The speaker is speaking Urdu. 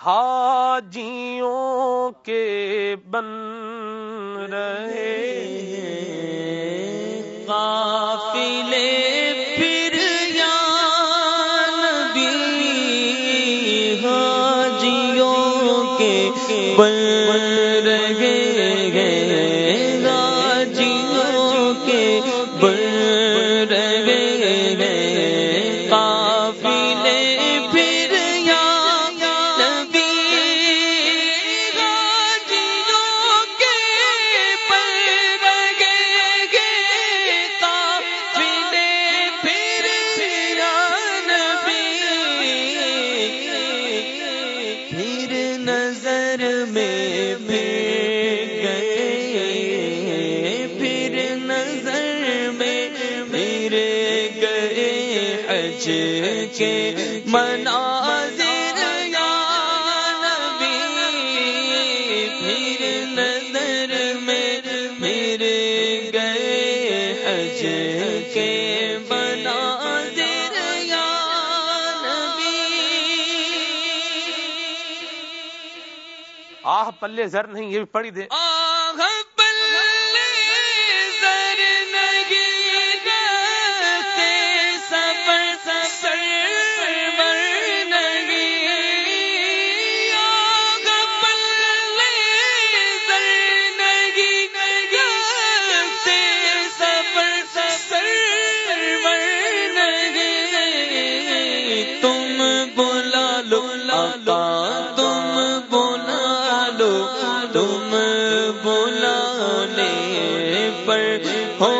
حاجیوں کے بن رہے قافلے پھر یا نبی حاجیوں کے بن رہے نظر میں پھر گئے، پھر نظر میں پھر گئے حج کے مناظر، یا نبی، پھر نظر میں پھر گئے حج کے آہ پلے زر نہیں یہ بھی پڑھی دے۔ آہ تم بلانے پر ہو